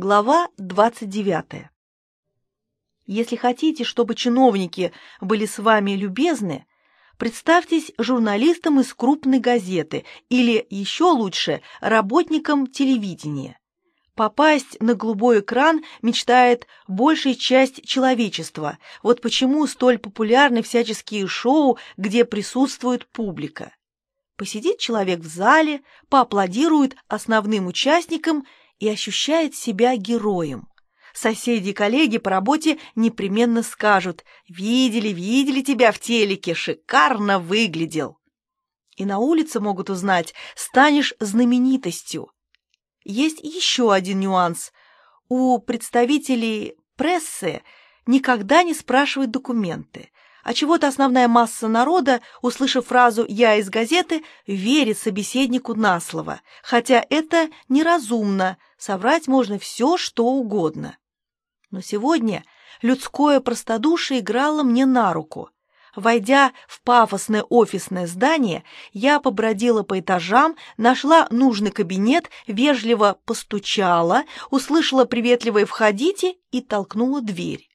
Глава 29. Если хотите, чтобы чиновники были с вами любезны, представьтесь журналистом из крупной газеты или, еще лучше, работником телевидения. Попасть на голубой экран мечтает большая часть человечества. Вот почему столь популярны всяческие шоу, где присутствует публика. Посидит человек в зале, поаплодирует основным участникам и ощущает себя героем. Соседи и коллеги по работе непременно скажут «Видели, видели тебя в телеке, шикарно выглядел». И на улице могут узнать «Станешь знаменитостью». Есть еще один нюанс. У представителей прессы никогда не спрашивают документы – а чего-то основная масса народа, услышав фразу «я из газеты», верит собеседнику на слово, хотя это неразумно, соврать можно все, что угодно. Но сегодня людское простодушие играло мне на руку. Войдя в пафосное офисное здание, я побродила по этажам, нашла нужный кабинет, вежливо постучала, услышала приветливое «входите» и толкнула дверь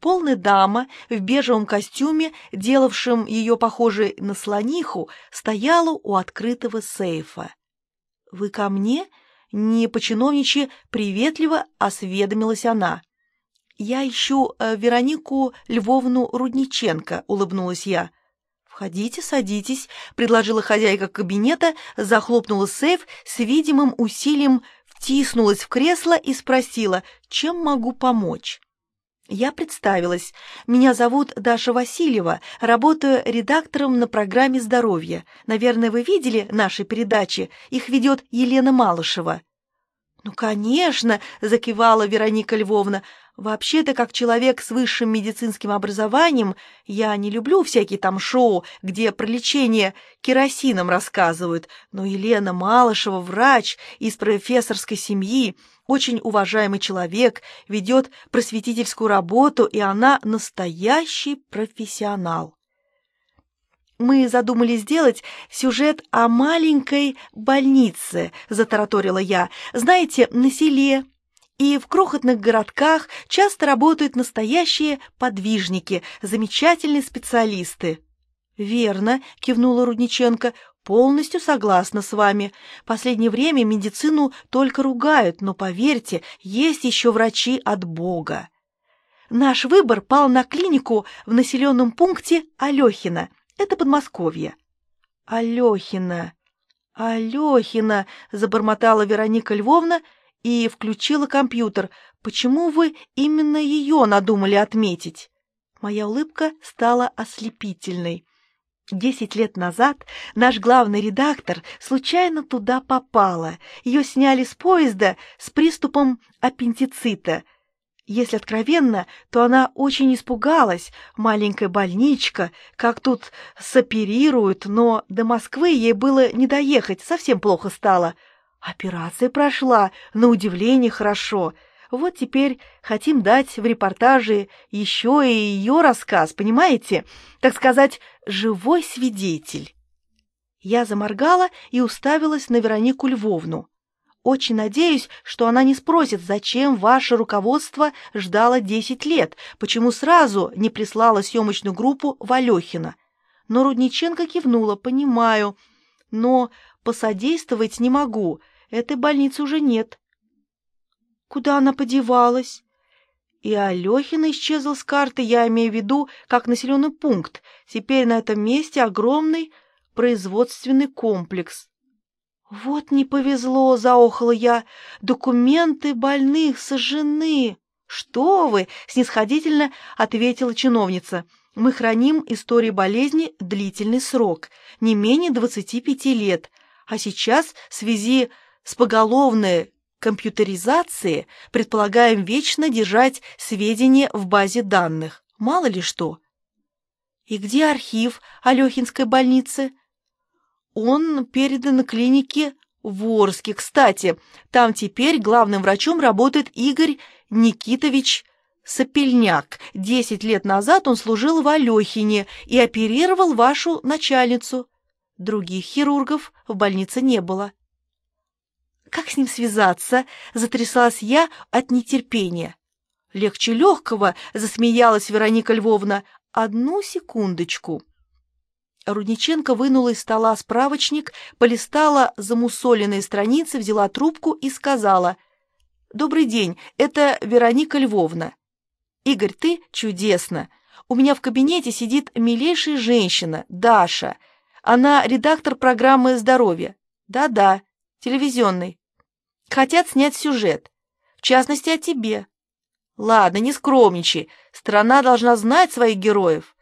полная дама в бежевом костюме, делавшем ее похожей на слониху, стояла у открытого сейфа. «Вы ко мне?» — не по-чиновничьи приветливо осведомилась она. «Я ищу э, Веронику Львовну Рудниченко», — улыбнулась я. «Входите, садитесь», — предложила хозяйка кабинета, захлопнула сейф с видимым усилием, втиснулась в кресло и спросила, чем могу помочь. Я представилась. Меня зовут Даша Васильева, работаю редактором на программе «Здоровье». Наверное, вы видели наши передачи? Их ведет Елена Малышева. «Ну, конечно!» — закивала Вероника Львовна. Вообще-то, как человек с высшим медицинским образованием, я не люблю всякие там шоу, где про лечение керосином рассказывают, но Елена Малышева, врач из профессорской семьи, очень уважаемый человек, ведет просветительскую работу, и она настоящий профессионал. «Мы задумали сделать сюжет о маленькой больнице», — затараторила я. «Знаете, на селе и в крохотных городках часто работают настоящие подвижники, замечательные специалисты. «Верно», — кивнула Рудниченко, — «полностью согласна с вами. Последнее время медицину только ругают, но, поверьте, есть еще врачи от Бога». Наш выбор пал на клинику в населенном пункте Алехина. Это Подмосковье. Алехина, Алехина, забормотала Вероника Львовна и включила компьютер. «Почему вы именно ее надумали отметить?» Моя улыбка стала ослепительной. Десять лет назад наш главный редактор случайно туда попала. Ее сняли с поезда с приступом аппендицита. Если откровенно, то она очень испугалась. Маленькая больничка, как тут соперируют, но до Москвы ей было не доехать, совсем плохо стало. Операция прошла, на удивление хорошо. Вот теперь хотим дать в репортаже еще и ее рассказ, понимаете? Так сказать, живой свидетель. Я заморгала и уставилась на Веронику Львовну. Очень надеюсь, что она не спросит, зачем ваше руководство ждало десять лет, почему сразу не прислало съемочную группу Валехина. Но Рудниченко кивнула, понимаю, но посодействовать не могу, этой больницы уже нет. Куда она подевалась? И Алехина исчезла с карты, я имею в виду, как населенный пункт. Теперь на этом месте огромный производственный комплекс. «Вот не повезло», — заохала я, — «документы больных сожжены». «Что вы?» — снисходительно ответила чиновница. «Мы храним истории болезни длительный срок, не менее 25 лет, а сейчас в связи с поголовной компьютеризацией предполагаем вечно держать сведения в базе данных. Мало ли что». «И где архив Алехинской больницы?» Он передан клинике в Орске. Кстати, там теперь главным врачом работает Игорь Никитович Сапельняк. Десять лет назад он служил в Алехине и оперировал вашу начальницу. Других хирургов в больнице не было. Как с ним связаться? Затряслась я от нетерпения. Легче легкого, засмеялась Вероника Львовна. Одну секундочку. Рудниченко вынула из стола справочник, полистала замусоленные страницы, взяла трубку и сказала. «Добрый день, это Вероника Львовна». «Игорь, ты чудесно. У меня в кабинете сидит милейшая женщина, Даша. Она редактор программы «Здоровье». Да-да, телевизионный. Хотят снять сюжет. В частности, о тебе. Ладно, не скромничай. Страна должна знать своих героев.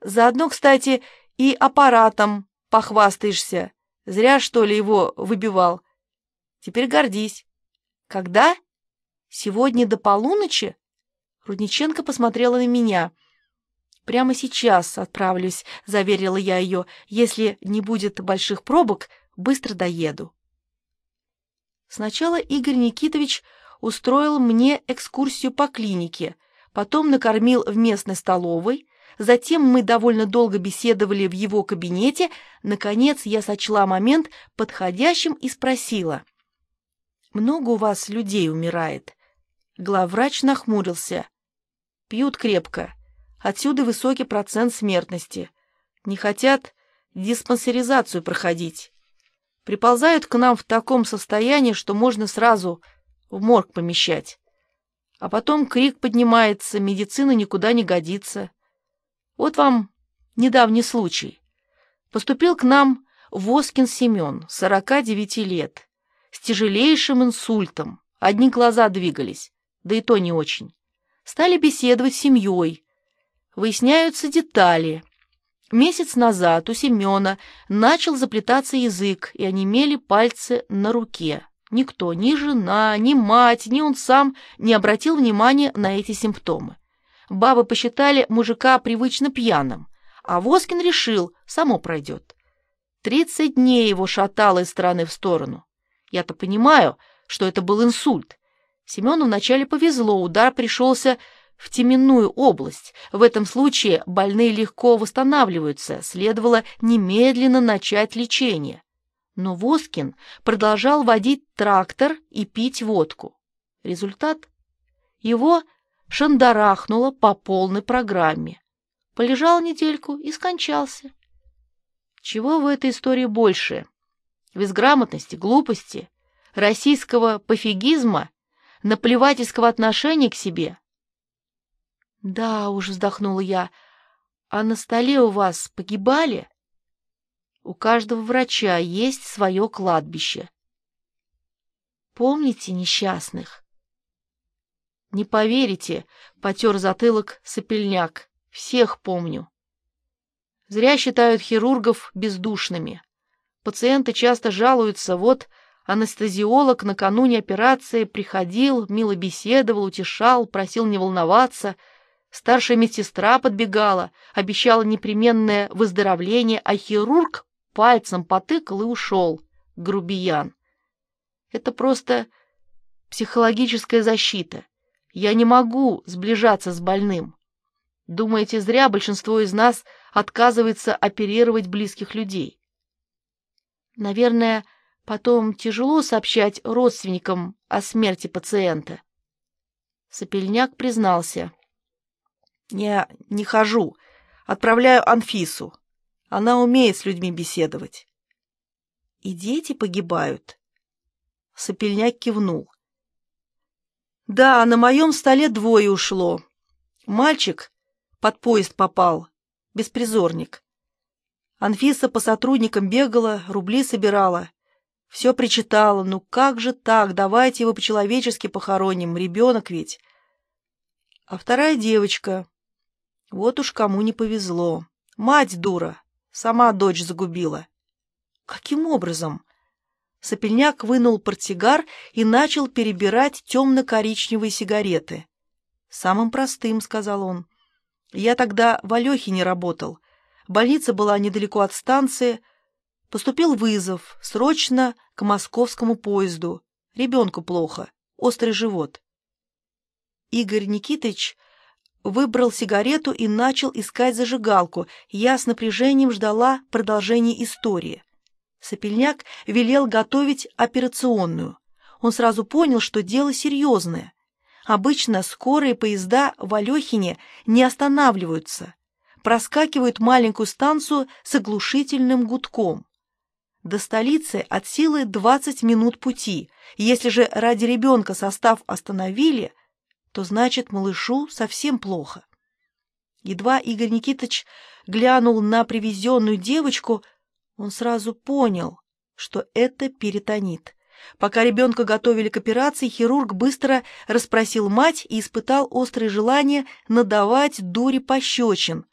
Заодно, кстати, и аппаратом похвастаешься. Зря, что ли, его выбивал. Теперь гордись. Когда? Сегодня до полуночи? Рудниченко посмотрела на меня. «Прямо сейчас отправлюсь», — заверила я ее. «Если не будет больших пробок, быстро доеду». Сначала Игорь Никитович устроил мне экскурсию по клинике, потом накормил в местной столовой, Затем мы довольно долго беседовали в его кабинете. Наконец я сочла момент подходящим и спросила. «Много у вас людей умирает?» Главврач нахмурился. «Пьют крепко. Отсюда высокий процент смертности. Не хотят диспансеризацию проходить. Приползают к нам в таком состоянии, что можно сразу в морг помещать. А потом крик поднимается, медицина никуда не годится. Вот вам недавний случай. Поступил к нам Воскин Семен, 49 лет, с тяжелейшим инсультом. Одни глаза двигались, да и то не очень. Стали беседовать с семьей. Выясняются детали. Месяц назад у Семена начал заплетаться язык, и онемели пальцы на руке. Никто, ни жена, ни мать, ни он сам не обратил внимания на эти симптомы. Бабы посчитали мужика привычно пьяным, а Воскин решил, само пройдет. Тридцать дней его шатало из стороны в сторону. Я-то понимаю, что это был инсульт. Семену вначале повезло, удар пришелся в теменную область. В этом случае больные легко восстанавливаются, следовало немедленно начать лечение. Но Воскин продолжал водить трактор и пить водку. Результат? Его шандарахнуло по полной программе. Полежал недельку и скончался. Чего в этой истории больше? Безграмотности, глупости, российского пофигизма, наплевательского отношения к себе? Да, уж вздохнула я, а на столе у вас погибали? У каждого врача есть свое кладбище. Помните несчастных? Не поверите, потер затылок сопельняк. Всех помню. Зря считают хирургов бездушными. Пациенты часто жалуются, вот анестезиолог накануне операции приходил, мило беседовал, утешал, просил не волноваться. Старшая медсестра подбегала, обещала непременное выздоровление, а хирург пальцем потыкал и ушел. Грубиян. Это просто психологическая защита. Я не могу сближаться с больным. Думаете, зря большинство из нас отказывается оперировать близких людей? Наверное, потом тяжело сообщать родственникам о смерти пациента. Сапельняк признался. Я не хожу, отправляю Анфису. Она умеет с людьми беседовать. И дети погибают. Сапельняк кивнул. Да, на моем столе двое ушло. Мальчик под поезд попал, беспризорник. Анфиса по сотрудникам бегала, рубли собирала. Все причитала, ну как же так, давайте его по-человечески похороним, ребенок ведь. А вторая девочка, вот уж кому не повезло. Мать дура, сама дочь загубила. Каким образом? Сапельняк вынул портсигар и начал перебирать темно-коричневые сигареты. «Самым простым», — сказал он. «Я тогда в Алехине работал. Больница была недалеко от станции. Поступил вызов, срочно к московскому поезду. Ребенку плохо, острый живот». Игорь Никитич выбрал сигарету и начал искать зажигалку. Я с напряжением ждала продолжения истории. Сапельняк велел готовить операционную. Он сразу понял, что дело серьезное. Обычно скорые поезда в Алехине не останавливаются, проскакивают маленькую станцию с оглушительным гудком. До столицы от силы 20 минут пути. Если же ради ребенка состав остановили, то значит малышу совсем плохо. Едва Игорь Никитович глянул на привезенную девочку, он сразу понял, что это перитонит. Пока ребенка готовили к операции, хирург быстро расспросил мать и испытал острое желание надавать дуре пощечин.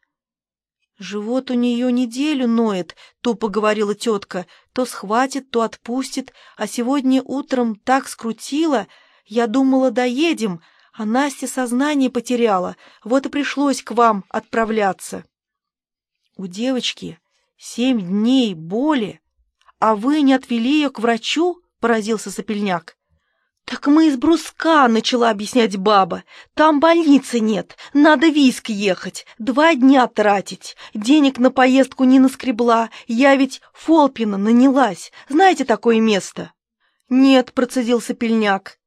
«Живот у нее неделю ноет», — тупо говорила тетка. «То схватит, то отпустит, а сегодня утром так скрутила. Я думала, доедем, а Настя сознание потеряла, вот и пришлось к вам отправляться». «У девочки семь дней боли, а вы не отвели ее к врачу?» — поразился Сапельняк. «Так мы из Бруска», — начала объяснять баба. «Там больницы нет, надо виск ехать, два дня тратить. Денег на поездку не наскребла, я ведь Фолпина нанялась. Знаете такое место?» «Нет», — процедил Сапельняк.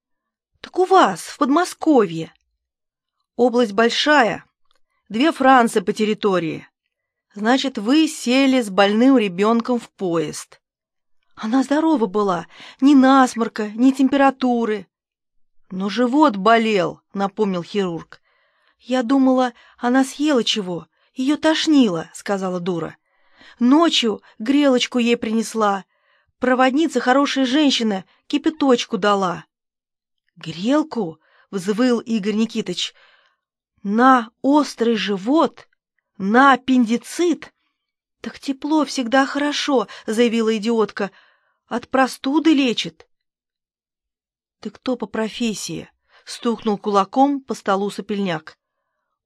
«Так у вас, в Подмосковье». «Область большая, две Франции по территории. Значит, вы сели с больным ребенком в поезд». Она здорова была, ни насморка, ни температуры. Но живот болел, напомнил хирург. Я думала, она съела чего, ее тошнило, сказала дура. Ночью грелочку ей принесла. Проводница, хорошая женщина, кипяточку дала. Грелку? взвыл Игорь Никитич. На острый живот? На аппендицит? «Так тепло всегда хорошо», — заявила идиотка. «От простуды лечит». «Ты кто по профессии?» — стукнул кулаком по столу сопельняк.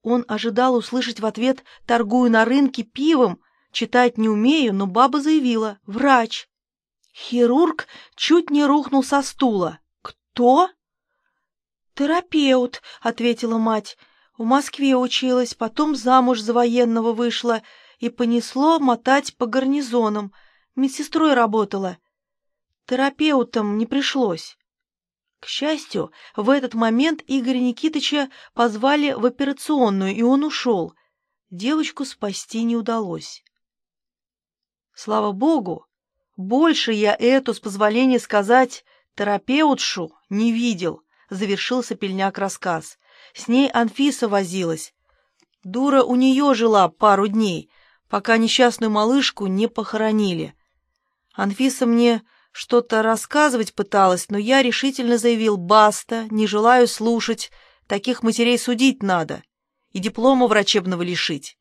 Он ожидал услышать в ответ «торгую на рынке пивом», читать не умею, но баба заявила «врач». Хирург чуть не рухнул со стула. «Кто?» «Терапевт», — ответила мать. «В Москве училась, потом замуж за военного вышла» и понесло мотать по гарнизонам. Медсестрой работала. Терапевтом не пришлось. К счастью, в этот момент Игоря Никитыча позвали в операционную, и он ушел. Девочку спасти не удалось. Слава богу, больше я эту, с позволения сказать, терапевтшу не видел, завершил Сапельняк рассказ. С ней Анфиса возилась. Дура у нее жила пару дней, пока несчастную малышку не похоронили. Анфиса мне что-то рассказывать пыталась, но я решительно заявил «баста, не желаю слушать, таких матерей судить надо и диплома врачебного лишить».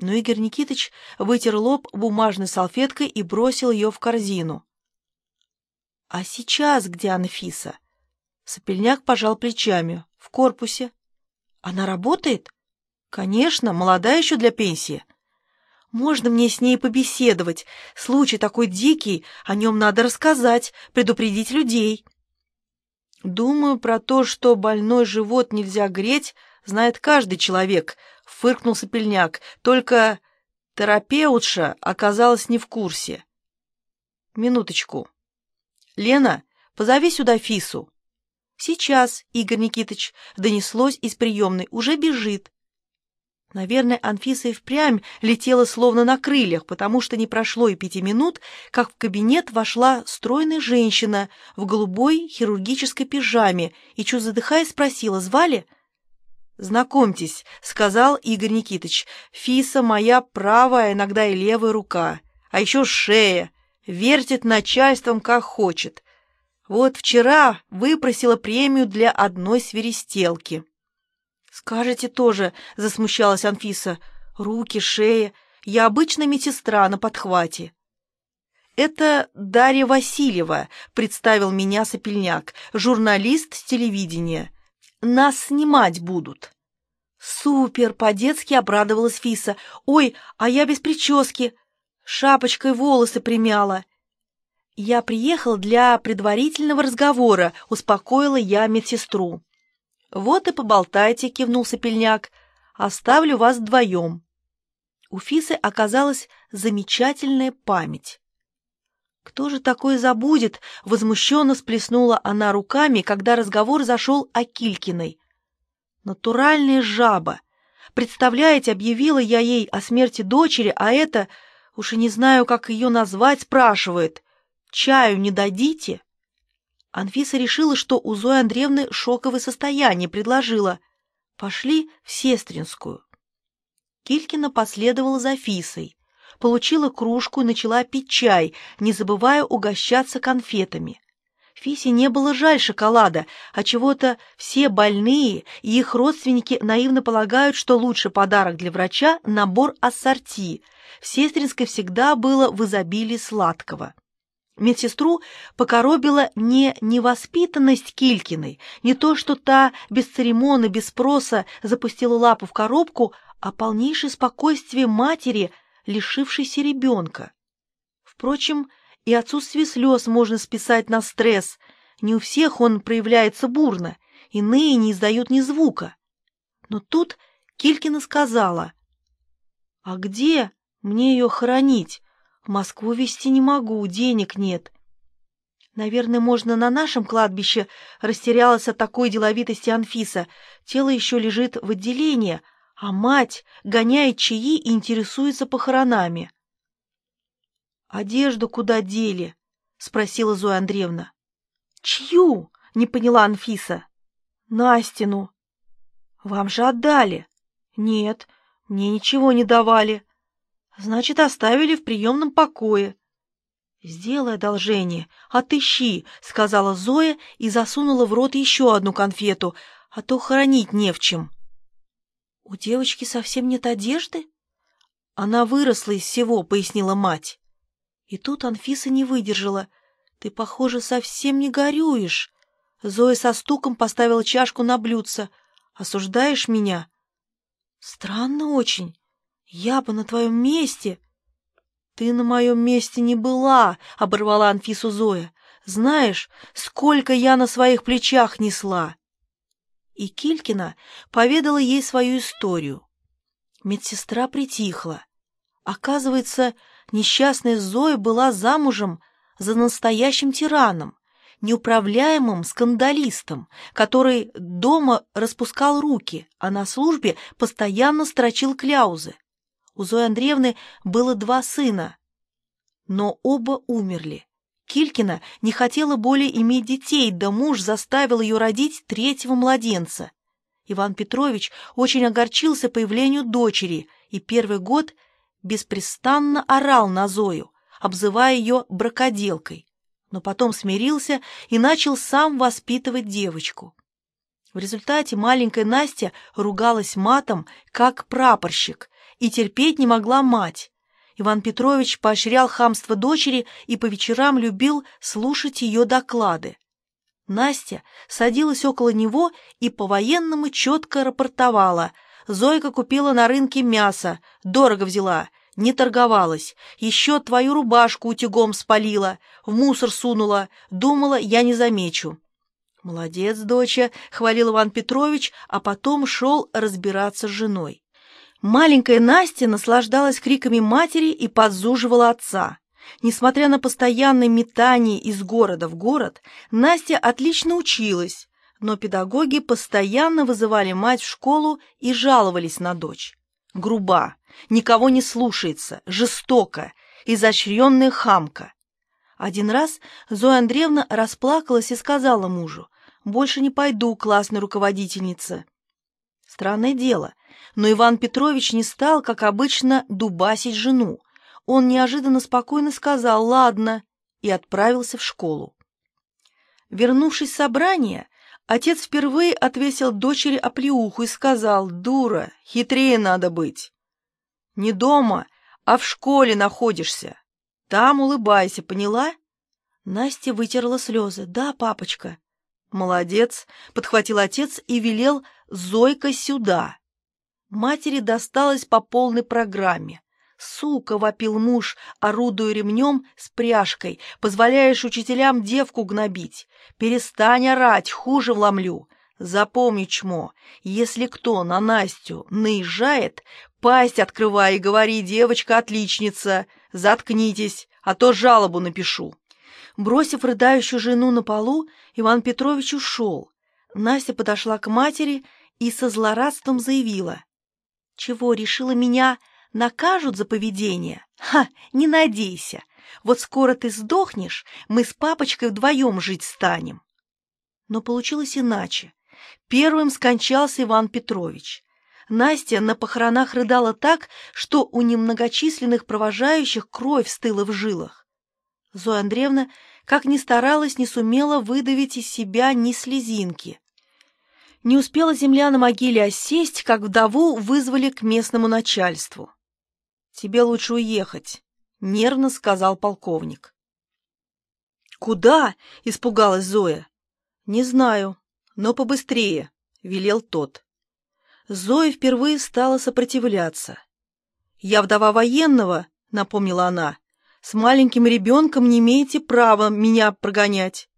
Но Игорь Никитич вытер лоб бумажной салфеткой и бросил ее в корзину. «А сейчас где Анфиса?» Сапельняк пожал плечами. «В корпусе». «Она работает?» «Конечно, молодая еще для пенсии». Можно мне с ней побеседовать? Случай такой дикий, о нем надо рассказать, предупредить людей. Думаю, про то, что больной живот нельзя греть, знает каждый человек, фыркнул Сапельняк. Только терапевтша оказалась не в курсе. Минуточку. Лена, позови сюда Фису. Сейчас, Игорь Никитич, донеслось из приемной, уже бежит. Наверное, Анфиса и впрямь летела словно на крыльях, потому что не прошло и пяти минут, как в кабинет вошла стройная женщина в голубой хирургической пижаме и, чуть задыхаясь, спросила, звали? «Знакомьтесь», — сказал Игорь Никитич, — «Фиса моя правая, иногда и левая рука, а еще шея, вертит начальством как хочет. Вот вчера выпросила премию для одной свиристелки». «Скажете тоже», — засмущалась Анфиса. «Руки, шея. Я обычная медсестра на подхвате». «Это Дарья Васильева», — представил меня Сапельняк, журналист с телевидения. «Нас снимать будут». «Супер!» — по-детски обрадовалась Фиса. «Ой, а я без прически. Шапочкой волосы примяла». «Я приехал для предварительного разговора», — успокоила я медсестру. «Вот и поболтайте», — кивнул Сапельняк. «Оставлю вас вдвоем». У Фисы оказалась замечательная память. Кто же такое забудет? Возмущенно сплеснула она руками, когда разговор зашел о Килькиной. Натуральная жаба. Представляете, объявила я ей о смерти дочери, а это, уж и не знаю, как ее назвать, спрашивает. Чаю не дадите? Анфиса решила, что у Зои Андреевны шоковое состояние, предложила. Пошли в Сестринскую. Килькина последовала за Фисой получила кружку и начала пить чай, не забывая угощаться конфетами. Фисе не было жаль шоколада, а чего-то все больные и их родственники наивно полагают, что лучший подарок для врача – набор ассорти. В Сестринской всегда было в изобилии сладкого. Медсестру покоробила не невоспитанность Килькиной, не то, что та без церемона, без спроса запустила лапу в коробку, а полнейшее спокойствие матери – лишившийся ребенка. Впрочем, и отсутствие слез можно списать на стресс. Не у всех он проявляется бурно, иные не издают ни звука. Но тут Килькина сказала, «А где мне ее хоронить? Москву везти не могу, денег нет». Наверное, можно на нашем кладбище, растерялась от такой деловитости Анфиса. Тело еще лежит в отделении, а мать гоняет чаи и интересуется похоронами. «Одежду куда дели?» — спросила Зоя Андреевна. «Чью?» — не поняла Анфиса. «Настину». «Вам же отдали». «Нет, мне ничего не давали». «Значит, оставили в приемном покое». «Сделай одолжение, отыщи», — сказала Зоя и засунула в рот еще одну конфету, а то хоронить не в чем. «У девочки совсем нет одежды?» «Она выросла из всего», — пояснила мать. И тут Анфиса не выдержала. «Ты, похоже, совсем не горюешь». Зоя со стуком поставила чашку на блюдце. «Осуждаешь меня?» «Странно очень. Я бы на твоем месте...» «Ты на моем месте не была», — оборвала Анфису Зоя. «Знаешь, сколько я на своих плечах несла!» и Килькина поведала ей свою историю. Медсестра притихла. Оказывается, несчастная Зоя была замужем за настоящим тираном, неуправляемым скандалистом, который дома распускал руки, а на службе постоянно строчил кляузы. У Зои Андреевны было два сына, но оба умерли. Килькина не хотела более иметь детей, да муж заставил ее родить третьего младенца. Иван Петрович очень огорчился появлению дочери и первый год беспрестанно орал на Зою, обзывая ее бракоделкой, но потом смирился и начал сам воспитывать девочку. В результате маленькая Настя ругалась матом, как прапорщик, и терпеть не могла мать, Иван Петрович поощрял хамство дочери и по вечерам любил слушать ее доклады. Настя садилась около него и по-военному четко рапортовала. Зойка купила на рынке мясо, дорого взяла, не торговалась, еще твою рубашку утюгом спалила, в мусор сунула, думала, я не замечу. «Молодец, доча», — хвалил Иван Петрович, а потом шел разбираться с женой. Маленькая Настя наслаждалась криками матери и подзуживала отца. Несмотря на постоянное метание из города в город, Настя отлично училась, но педагоги постоянно вызывали мать в школу и жаловались на дочь. Груба, никого не слушается, жестоко, изощренная хамка. Один раз Зоя Андреевна расплакалась и сказала мужу, «Больше не пойду, классной руководительнице». Странное дело, но Иван Петрович не стал, как обычно, дубасить жену. Он неожиданно спокойно сказал «ладно» и отправился в школу. Вернувшись с собрания, отец впервые отвесил дочери оплеуху и сказал «дура, хитрее надо быть». «Не дома, а в школе находишься. Там улыбайся, поняла?» Настя вытерла слезы. «Да, папочка». «Молодец», — подхватил отец и велел «Зойка сюда». Матери досталось по полной программе. «Сука!» — вопил муж, орудуя ремнем с пряжкой. «Позволяешь учителям девку гнобить. Перестань орать, хуже вломлю. Запомни, чмо, если кто на Настю наезжает, пасть открывай и говори, девочка отличница, заткнитесь, а то жалобу напишу». Бросив рыдающую жену на полу, Иван Петрович ушел. Настя подошла к матери и со злорадством заявила. «Чего, решила меня накажут за поведение? Ха, не надейся. Вот скоро ты сдохнешь, мы с папочкой вдвоем жить станем». Но получилось иначе. Первым скончался Иван Петрович. Настя на похоронах рыдала так, что у немногочисленных провожающих кровь стыла в жилах. Зоя Андреевна, как ни старалась, не сумела выдавить из себя ни слезинки. Не успела земля на могиле осесть, как вдову вызвали к местному начальству. «Тебе лучше уехать», — нервно сказал полковник. «Куда?» — испугалась Зоя. «Не знаю, но побыстрее», — велел тот. Зоя впервые стала сопротивляться. «Я вдова военного», — напомнила она. «С маленьким ребенком не имеете права меня прогонять».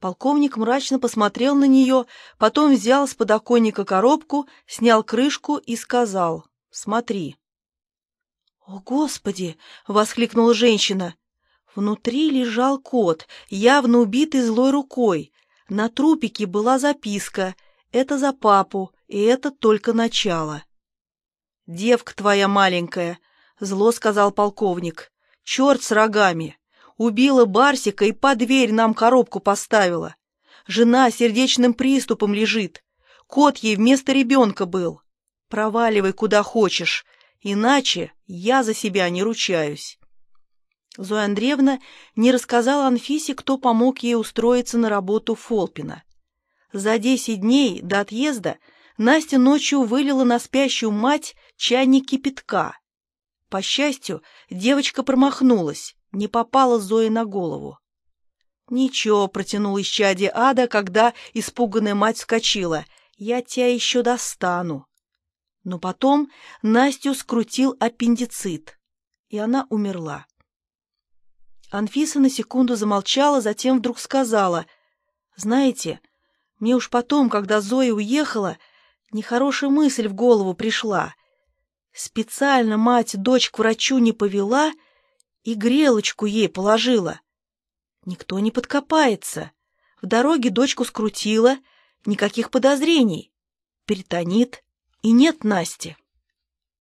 Полковник мрачно посмотрел на нее, потом взял с подоконника коробку, снял крышку и сказал «Смотри». «О, Господи!» — воскликнула женщина. Внутри лежал кот, явно убитый злой рукой. На трупике была записка «Это за папу, и это только начало». «Девка твоя маленькая», — зло сказал полковник. «Черт с рогами! Убила Барсика и под дверь нам коробку поставила. Жена сердечным приступом лежит. Кот ей вместо ребенка был. Проваливай куда хочешь, иначе я за себя не ручаюсь». Зоя Андреевна не рассказала Анфисе, кто помог ей устроиться на работу Фолпина. За десять дней до отъезда Настя ночью вылила на спящую мать чайник кипятка. По счастью, девочка промахнулась, не попала Зое на голову. «Ничего», — протянул исчадие ада, когда испуганная мать вскочила, — «я тебя еще достану». Но потом Настю скрутил аппендицит, и она умерла. Анфиса на секунду замолчала, затем вдруг сказала, «Знаете, мне уж потом, когда Зоя уехала, — Нехорошая мысль в голову пришла. Специально мать дочь к врачу не повела и грелочку ей положила. Никто не подкопается. В дороге дочку скрутила, никаких подозрений. Перитонит, и нет Насти.